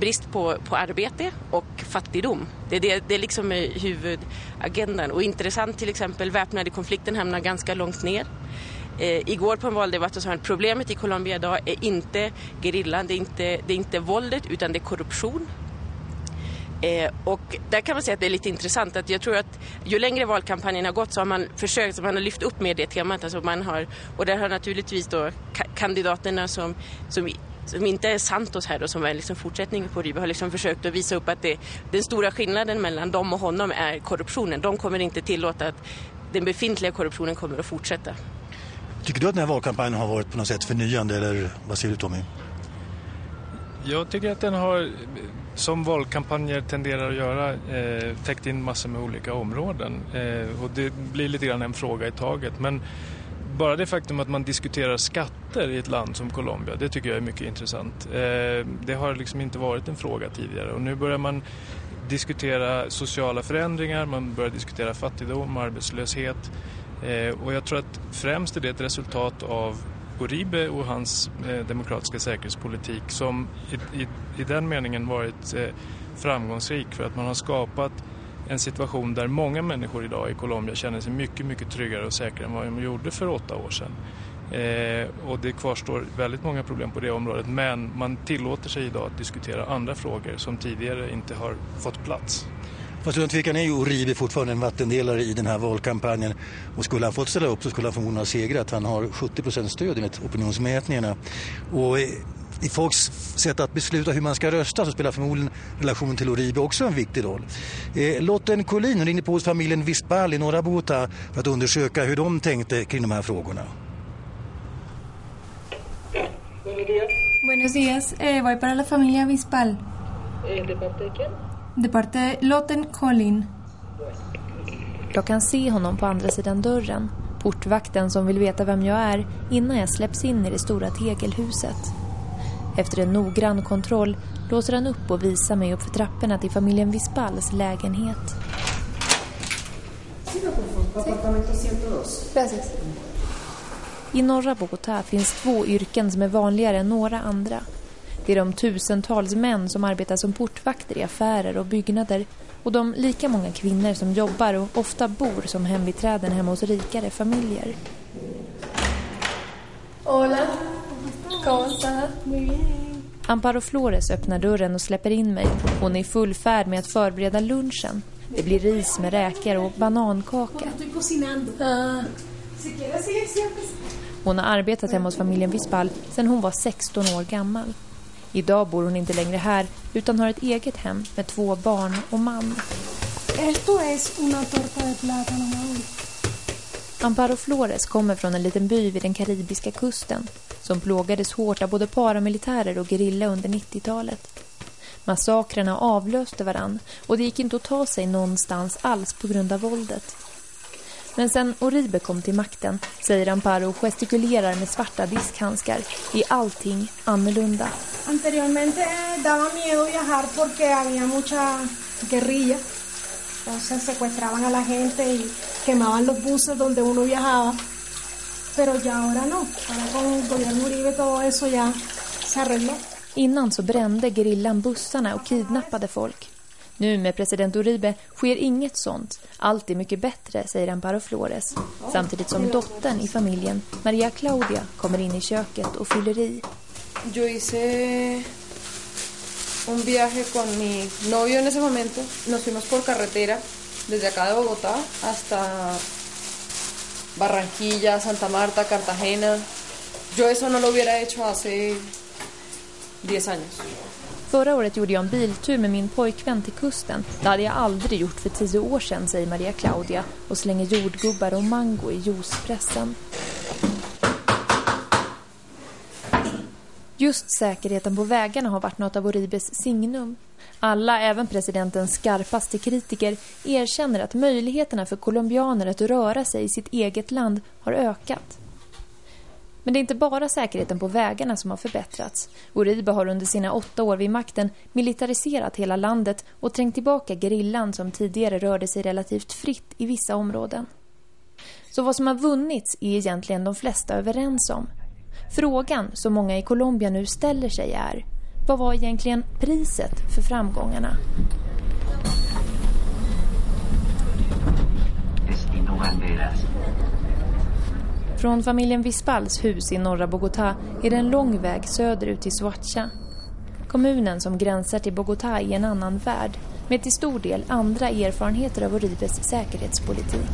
brist på, på arbete och fattigdom. Det, det, det är liksom huvudagendan. Och intressant till exempel, väpnade konflikten hamnar ganska långt ner. Eh, igår på en valdebatt så sa han problemet i Colombia idag är inte gerillan, det är inte, det är inte våldet utan det är korruption. Eh, och där kan man säga att det är lite intressant att jag tror att ju längre valkampanjen har gått så har man försökt, så man har lyft upp med det temat. Alltså man har, och där har naturligtvis då kandidaterna som, som som inte är Santos här då, som är liksom fortsättningen på Uribe, har liksom försökt att visa upp att det, den stora skillnaden mellan dem och honom är korruptionen. De kommer inte tillåta att den befintliga korruptionen kommer att fortsätta. Tycker du att den här valkampanjen har varit på något sätt förnyande eller vad säger du Tommy? Jag tycker att den har, som valkampanjer tenderar att göra, eh, täckt in massor med olika områden. Eh, och det blir lite grann en fråga i taget. Men bara det faktum att man diskuterar skatter i ett land som Colombia, det tycker jag är mycket intressant. Eh, det har liksom inte varit en fråga tidigare. Och nu börjar man diskutera sociala förändringar, man börjar diskutera fattigdom, arbetslöshet. Eh, och jag tror att främst är det ett resultat av Uribe och hans eh, demokratiska säkerhetspolitik som i, i, i den meningen varit framgångsrik. För att man har skapat en situation där många människor idag i Colombia känner sig mycket, mycket tryggare och säkrare än vad de gjorde för åtta år sedan. Eh, och det kvarstår väldigt många problem på det området men man tillåter sig idag att diskutera andra frågor som tidigare inte har fått plats. Fast utan tvekan är ju Uribe fortfarande en vattendelare i den här valkampanjen. Och skulle han fått ställa upp så skulle han förmodligen ha segrat. Han har 70 procent stöd enligt opinionsmätningarna. Och eh, i folks sätt att besluta hur man ska rösta så spelar förmodligen relationen till Uribe också en viktig roll. Eh, Lotten Collin ringde på hos familjen Vispal i norra Bogotá för att undersöka hur de tänkte kring de här frågorna. Buenos días, eh, voy para la familia Vispal. Eh, ¿De parte de quién? De parte de Lotten Collin. Jag kan se honom på andra sidan dörren, portvakten som vill veta vem jag är innan jag släpps in i det stora tegelhuset. Efter en noggrann kontroll låser han upp och visar mig upp för trapporna till familjen Vispals lägenhet. I norra Bogotá finns två yrken som är vanligare än några andra. Det är de tusentals män som arbetar som portvakter i affärer och byggnader och de lika många kvinnor som jobbar och ofta bor som hembiträden hemma hos rikare familjer. Hola. ¿Cómo. Amparo Flores öppnar dörren och släpper in mig. Hon är i full färd med att förbereda lunchen. Det blir ris med räkor och banankaka. Hon har arbetat hemma hos familjen Vispal sedan hon var 16 år gammal. Idag bor hon inte längre här utan har ett eget hem med två barn och man. Esto es una torta de plátano, Amparo Flores kommer från en liten by vid den karibiska kusten som plågades hårt av både paramilitärer och gerilla under 90-talet. Massakrerna avlöste varann och det gick inte att ta sig någonstans alls på grund av våldet. Men sen Oribe kom till makten, säger Amparo och gestikulerar med svarta diskhandskar, i allting annorlunda. Anteriormente eh, daba miedo viajar porque había mucha guerrilla. Entonces secuestraban a la gente y quemaban los buses donde uno viajaba. Pero ya ahora no. Ahora con el gobierno Uribe todo eso ya se arregló. Innan så brände gerillan bussarna och kidnappade folk. Nu med president Uribe sker inget sånt. Allt är mycket bättre, säger Amparo Flores. Samtidigt som dottern i familjen, Maria Claudia, kommer in i köket och fyller i. Yo hice un viaje con mi novio en ese momento. Nos fuimos por carretera desde acá de Bogotá hasta Barranquilla, Santa Marta, Cartagena. Yo eso no lo hubiera hecho hace 10 años. Förra året gjorde jag en biltur med min pojkvän till kusten. Det hade jag aldrig gjort för tio år sedan, säger Maria Claudia och slänger jordgubbar och mango i juicepressen. Just säkerheten på vägarna har varit något av Oribes signum. Alla, även presidentens skarpaste kritiker, erkänner att möjligheterna för colombianer att röra sig i sitt eget land har ökat. Men det är inte bara säkerheten på vägarna som har förbättrats. Uribe har under sina åtta år vid makten militariserat hela landet och trängt tillbaka gerillan som tidigare rörde sig relativt fritt i vissa områden. Så vad som har vunnits är egentligen de flesta överens om. Frågan som många i Colombia nu ställer sig är vad var egentligen priset för framgångarna? Från familjen Vispals hus i norra Bogotá är det en lång väg söderut till Suacha. Kommunen som gränsar till Bogotá är en annan värld med till stor del andra erfarenheter av Uribes säkerhetspolitik.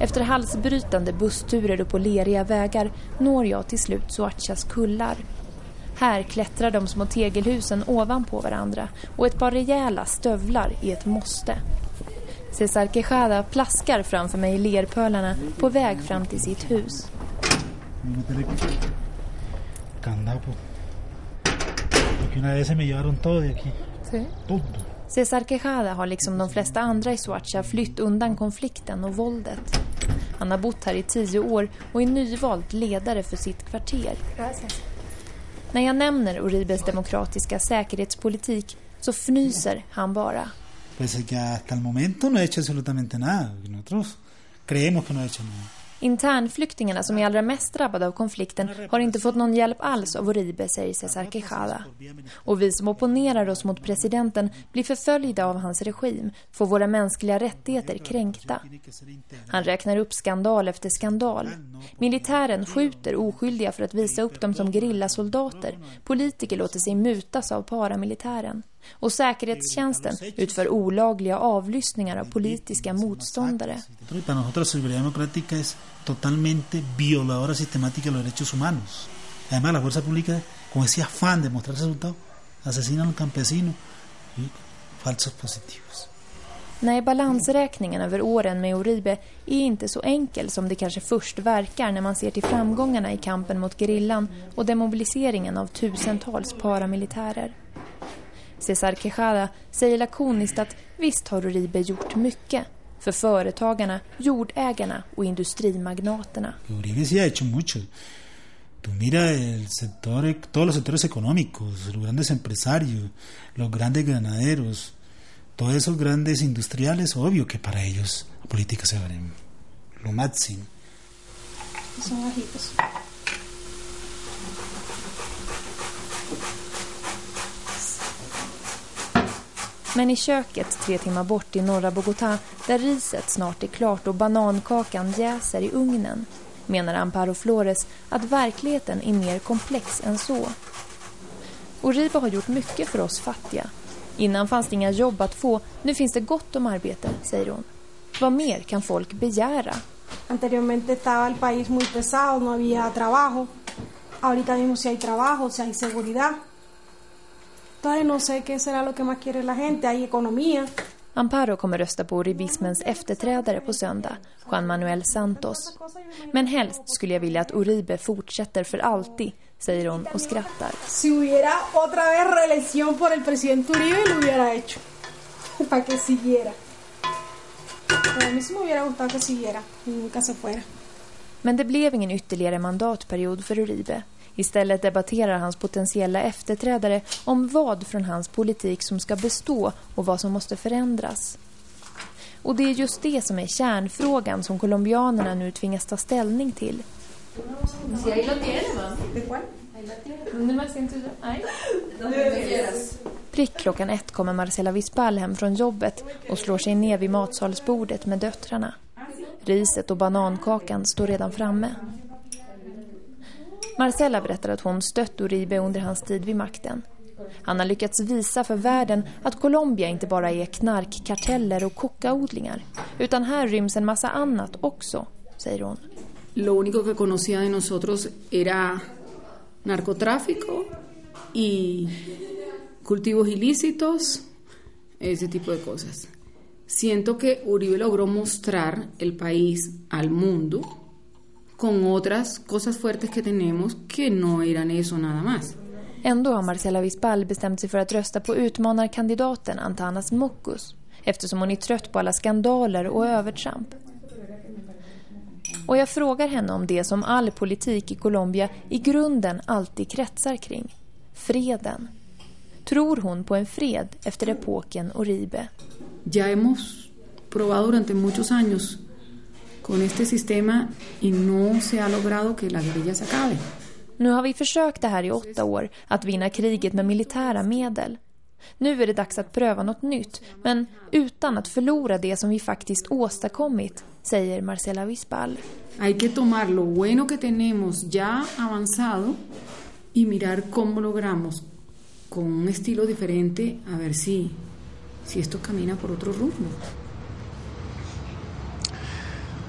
Efter halsbrytande bussturer upp på leriga vägar når jag till slut Suachas kullar. Här klättrar de små tegelhusen ovanpå varandra och ett par rejäla stövlar är ett måste. Cesar Quejada plaskar framför mig i lerpölarna på väg fram till sitt hus. Cesar Quejada har liksom de flesta andra i Suacha flytt undan konflikten och våldet. Han har bott här i tio år och är nyvald ledare för sitt kvarter. När jag nämner Uribes demokratiska säkerhetspolitik så fnyser han bara. Pues que hasta el momento no ha hecho absolutamente nada. Nosotros creemos que no ha hecho nada. Internflyktingarna som är allra mest drabbade av konflikten har inte fått någon hjälp alls av Uribe, säger Cesar Quejada. Och vi som opponerar oss mot presidenten blir förföljda av hans regim, får våra mänskliga rättigheter kränkta. Han räknar upp skandal efter skandal. Militären skjuter oskyldiga för att visa upp dem som grillasoldater. Politiker låter sig mutas av paramilitären. Och säkerhetstjänsten utför olagliga avlyssningar av politiska motståndare. Para nosotros la seguridad democrática es totalmente violadora sistemática de los derechos humanos. Además, la fuerza pública, con ese afán de mostrar resultados, asesinan a y falsos positivos. Nej, balansräkningen över åren med Uribe är inte så enkel som det kanske först verkar när man ser till framgångarna i kampen mot gerillan och demobiliseringen av tusentals paramilitärer. Cesar Quejada säger lakoniskt att visst har Uribe gjort mycket för företagarna, jordägarna och industrimagnaterna. Uribe sí ha hecho mucho. Tú mira el sector, todos los sectores económicos, los grandes empresarios, los grandes ganaderos, todos esos grandes industriales, obvio que para ellos la política se va lo máximo. Son bajitos. Men i köket tre timmar bort i norra Bogotá, där riset snart är klart och banankakan jäser i ugnen, menar Amparo Flores att verkligheten är mer komplex än så. Oriba har gjort mycket för oss fattiga. Innan fanns det inga jobb att få, nu finns det gott om arbete, säger hon. Vad mer kan folk begära? Anteriormente estaba el país muy pesado, no había trabajo. ahorita mismo si hay trabajo, si hay seguridad. Entonces no sé qué será lo que más quiere la gente, hay economía. Amparo kommer rösta på uribismens efterträdare på söndag, Juan Manuel Santos. Men helst skulle jag vilja att Uribe fortsätter för alltid, säger hon och skrattar. Si hubiera otra vez reelección por el presidente Uribe, lo hubiera hecho. Para que siguiera. A mí sí me hubiera gustado que siguiera y nunca se fuera. Men det blev ingen ytterligare mandatperiod för Uribe. Istället debatterar hans potentiella efterträdare om vad från hans politik som ska bestå och vad som måste förändras. Och det är just det som är kärnfrågan som colombianerna nu tvingas ta ställning till. Prick klockan ett kommer Marcela Vispal hem från jobbet och slår sig ner vid matsalsbordet med döttrarna. Riset och banankakan står redan framme. Marcella berättar att hon stött Uribe under hans tid vid makten. Han har lyckats visa för världen att Colombia inte bara är knarkkarteller och kokaodlingar utan här ryms en massa annat också, säger hon. Lo único que conocía de nosotros era narcotráfico y cultivos ilícitos, ese tipo de cosas. Siento que Uribe logró mostrar el país al mundo con otras cosas fuertes que tenemos que no eran eso nada más. Ändå har Marcela Vispal bestämt sig för att rösta på utmanarkandidaten Antanas Mokus eftersom hon är trött på alla skandaler och övertramp. Och jag frågar henne om det som all politik i Colombia i grunden alltid kretsar kring. Freden. Tror hon på en fred efter epoken Uribe? Ya hemos probado durante muchos años con este sistema y no se ha logrado que la guerrilla se acabe. Nu har vi försökt det här i åtta år, att vinna kriget med militära medel. Nu är det dags att pröva något nytt, men utan att förlora det som vi faktiskt åstadkommit, säger Marcela Vispal. Hay que tomar lo bueno que tenemos ya avanzado y mirar cómo logramos con un estilo diferente a ver si, si esto camina por otro rumbo.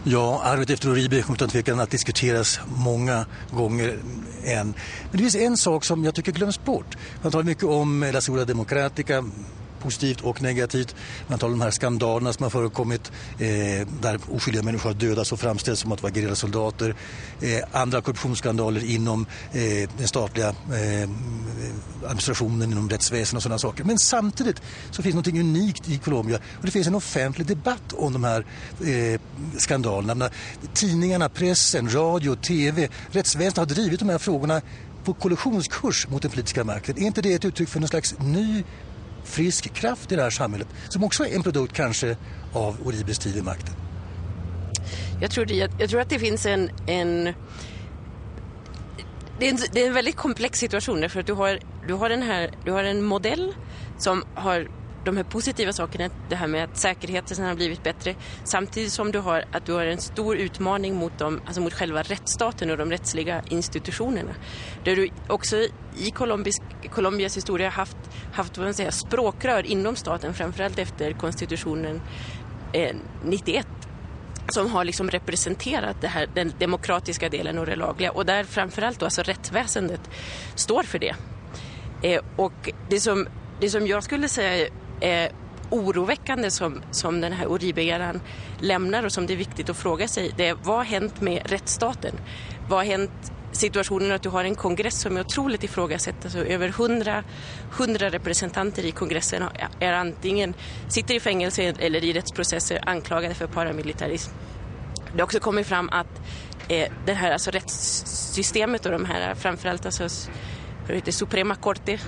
Ja, arvet efter Uribe kommer utan tvekan att diskuteras många gånger än. Men det finns en sak som jag tycker glöms bort. Man talar mycket om La Segura Democratica, positivt och negativt. Man talar om de här skandalerna som har förekommit eh, där oskyldiga människor har dödats och framställts som att vara gerillasoldater. Eh, andra korruptionsskandaler inom eh, den statliga eh, administrationen, inom rättsväsendet och sådana saker. Men samtidigt så finns något unikt i Colombia och det finns en offentlig debatt om de här eh, skandalerna. Eh, tidningarna, pressen, radio, tv, rättsväsendet har drivit de här frågorna på kollisionskurs mot den politiska makten. Är inte det ett uttryck för någon slags ny frisk kraft i det här samhället som också är en produkt kanske av Oribes tid i makten? Jag tror, det, jag tror att det finns en, en det är, en, det är en väldigt komplex situation därför att du har, du har, den här, du har en modell som har de här positiva sakerna, det här med att säkerheten har blivit bättre samtidigt som du har att du har en stor utmaning mot, dem, alltså mot själva rättsstaten och de rättsliga institutionerna. Där du också i Colombisk, Colombias historia haft, haft vad man säger, språkrör inom staten, framförallt efter konstitutionen eh, 91 som har liksom representerat det här, den demokratiska delen och det lagliga och där framförallt då alltså rättsväsendet står för det. Eh, och det som, det som jag skulle säga eh, oroväckande som, som den här Uribe-eran lämnar och som det är viktigt att fråga sig det är vad har hänt med rättsstaten? Vad har hänt situationen att du har en kongress som är otroligt ifrågasatt. Alltså över hundra, hundra representanter i kongressen är antingen sitter i fängelse eller i rättsprocesser anklagade för paramilitarism. Det har också kommit fram att eh, det här alltså rättssystemet och de här framförallt alltså, vad heter, Suprema Corte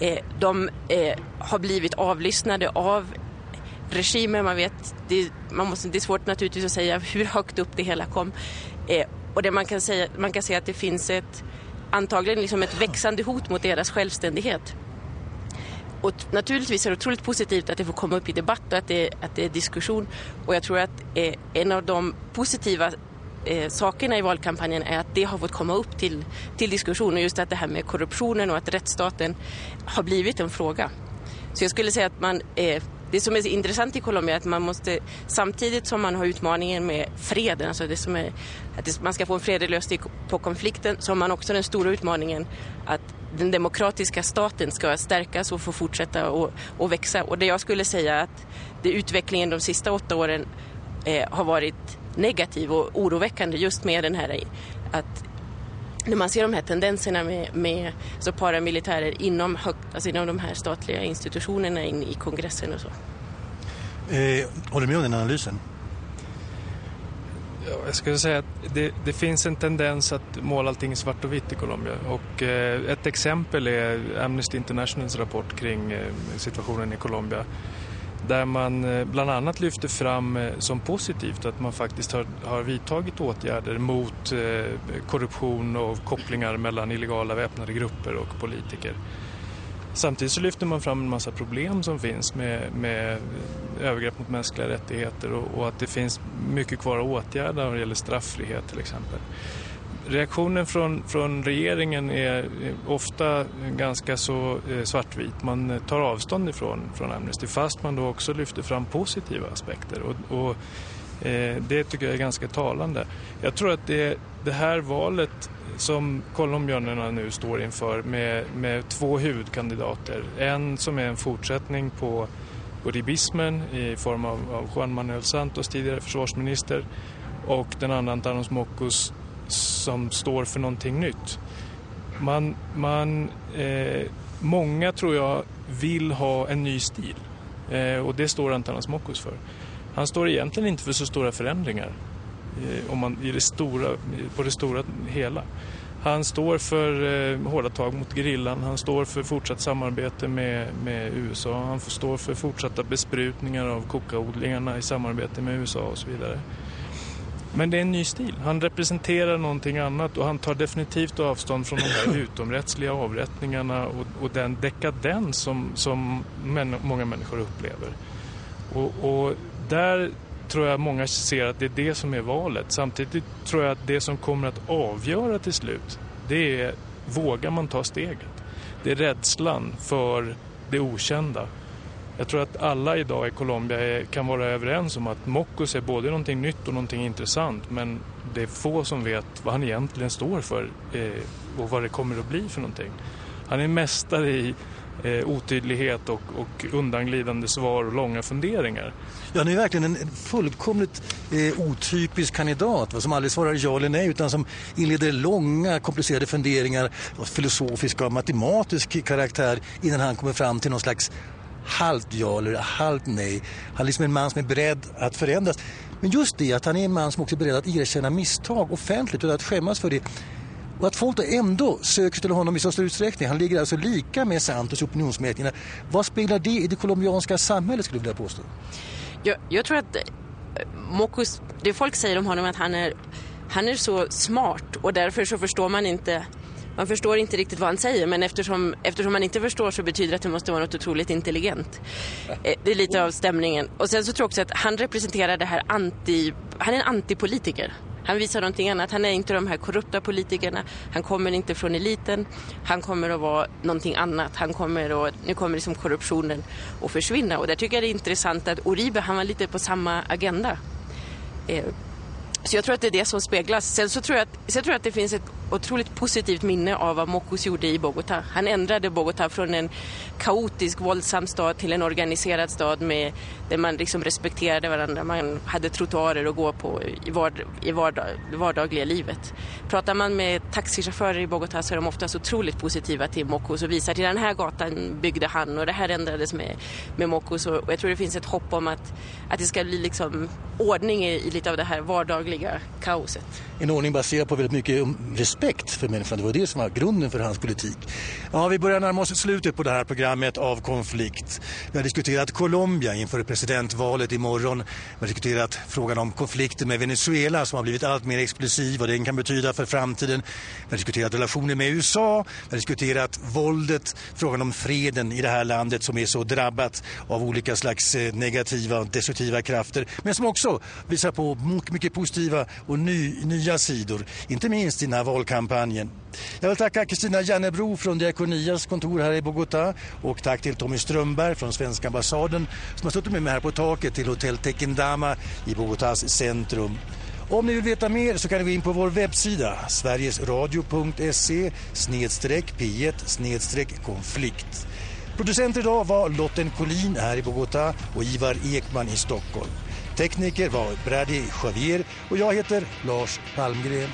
Eh, de eh, har blivit avlyssnade av regimer. Man vet, det, man måste, det är svårt naturligtvis att säga hur högt upp det hela kom. Eh, och det man kan säga, man kan säga att det finns ett antagligen liksom ett växande hot mot deras självständighet. Och naturligtvis är det otroligt positivt att det får komma upp i debatt och att det, att det är diskussion. Och jag tror att eh, en av de positiva eh, sakerna i valkampanjen är att det har fått komma upp till, till diskussion och just att det här med korruptionen och att rättsstaten har blivit en fråga. Så jag skulle säga att man, eh, det som är intressant i Colombia är att man måste, samtidigt som man har utmaningen med freden, alltså det som är, att man ska få en fredlig lösning på konflikten, så har man också den stora utmaningen att den demokratiska staten ska stärkas och få fortsätta och, och växa. Och det jag skulle säga att det utvecklingen de sista åtta åren eh, har varit negativ och oroväckande just med den här att när man ser de här tendenserna med, med så paramilitärer inom, högt, alltså inom de här statliga institutionerna in i kongressen och så. Eh, håller du med om den analysen? Ja, jag skulle säga att det, det, finns en tendens att måla allting svart och vitt i Colombia. Och, eh, ett exempel är Amnesty Internationals rapport kring eh, situationen i Colombia där man eh, bland annat lyfter fram eh, som positivt att man faktiskt har, har vidtagit åtgärder mot eh, korruption och kopplingar mellan illegala väpnade grupper och politiker. Samtidigt så lyfter man fram en massa problem som finns med, med övergrepp mot mänskliga rättigheter och, och, att det finns mycket kvar att åtgärda när det gäller straffrihet till exempel reaktionen från, från regeringen är ofta ganska så eh, svartvit. Man tar avstånd ifrån från Amnesty fast man då också lyfter fram positiva aspekter. Och, och eh, det tycker jag är ganska talande. Jag tror att det, det här valet som colombianerna nu står inför med, med två huvudkandidater. En som är en fortsättning på uribismen i form av, av Juan Manuel Santos, tidigare försvarsminister, och den andra Antanos Mocos som står för någonting nytt. Man, man, eh, många tror jag vill ha en ny stil eh, och det står Antanas Mokos för. Han står egentligen inte för så stora förändringar eh, om man, i det stora, på det stora hela. Han står för eh, hårda tag mot grillan, han står för fortsatt samarbete med, med USA, han står för fortsatta besprutningar av kokaodlingarna i samarbete med USA och så vidare. Men det är en ny stil. Han representerar någonting annat och han tar definitivt avstånd från de här utomrättsliga avrättningarna och, och den dekadens som, som män, många människor upplever. Och, och, där tror jag många ser att det är det som är valet. Samtidigt tror jag att det som kommer att avgöra till slut det är vågar man ta steget. Det är rädslan för det okända. Jag tror att alla idag i Colombia kan vara överens om att Moccos är både någonting nytt och någonting intressant men det är få som vet vad han egentligen står för eh, och vad det kommer att bli för någonting. Han är mästare i eh, otydlighet och, och undanglidande svar och långa funderingar. Ja, han är verkligen en fullkomligt eh, otypisk kandidat va, som aldrig svarar ja eller nej utan som inleder långa komplicerade funderingar av filosofisk och matematisk karaktär innan han kommer fram till någon slags halvt ja eller halvt nej. Han är liksom en man som är beredd att förändras. Men just det att han är en man som också är beredd att erkänna misstag offentligt och att skämmas för det. Och att folk då ändå söker till honom i så stor utsträckning. Han ligger alltså lika med Santos i opinionsmätningarna. Vad speglar det i det colombianska samhället skulle du vilja påstå? Jag, jag tror att eh, Mokus, det folk säger om honom är att han är, han är så smart och därför så förstår man inte man förstår inte riktigt vad han säger men eftersom, eftersom man inte förstår så betyder det att det måste vara något otroligt intelligent. Eh, det är lite av stämningen. Och sen så tror jag också att han representerar det här anti... Han är en antipolitiker. Han visar någonting annat. Han är inte de här korrupta politikerna. Han kommer inte från eliten. Han kommer att vara någonting annat. Han kommer att, nu kommer liksom korruptionen att försvinna. Och där tycker jag det är intressant att Oribe, han var lite på samma agenda. Eh, så jag tror att det är det som speglas. Sen så tror jag att, sen tror jag att det finns ett otroligt positivt minne av vad Mockus gjorde i Bogotá. Han ändrade Bogotá från en kaotisk, våldsam stad till en organiserad stad med, där man liksom respekterade varandra. Man hade trottoarer att gå på i, vard, i vardag, vardagliga livet. Pratar man med taxichaufförer i Bogotá så är de oftast otroligt positiva till Mockus och visar till den här gatan byggde han och det här ändrades med, med Mockus. Och jag tror det finns ett hopp om att, att det ska bli liksom ordning i, i lite av det här vardagliga kaoset. En ordning baserad på väldigt mycket respekt för människan. Det var det som var grunden för hans politik. Ja, vi börjar närma oss slutet på det här programmet av konflikt. Vi har diskuterat Colombia inför presidentvalet imorgon. Vi har diskuterat frågan om konflikten med Venezuela som har blivit allt mer explosiv och vad den kan betyda för framtiden. Vi har diskuterat relationer med USA. Vi har diskuterat våldet, frågan om freden i det här landet som är så drabbat av olika slags eh, negativa och destruktiva krafter. Men som också visar på mycket positiva och ny, nya sidor. Inte minst i den här valkampanjen. Jag vill tacka Kristina Jannebro från Diakonias kontor här i Bogotá och tack till Tommy Strömberg från svenska ambassaden som har suttit med mig här på taket till hotell Tekendama i Bogotás centrum. Om ni vill veta mer så kan ni gå in på vår webbsida sverigesradio.se p1 konflikt. Producent idag var Lotten Collin här i Bogotá och Ivar Ekman i Stockholm. Tekniker var Brady Javier och jag heter Lars Palmgren.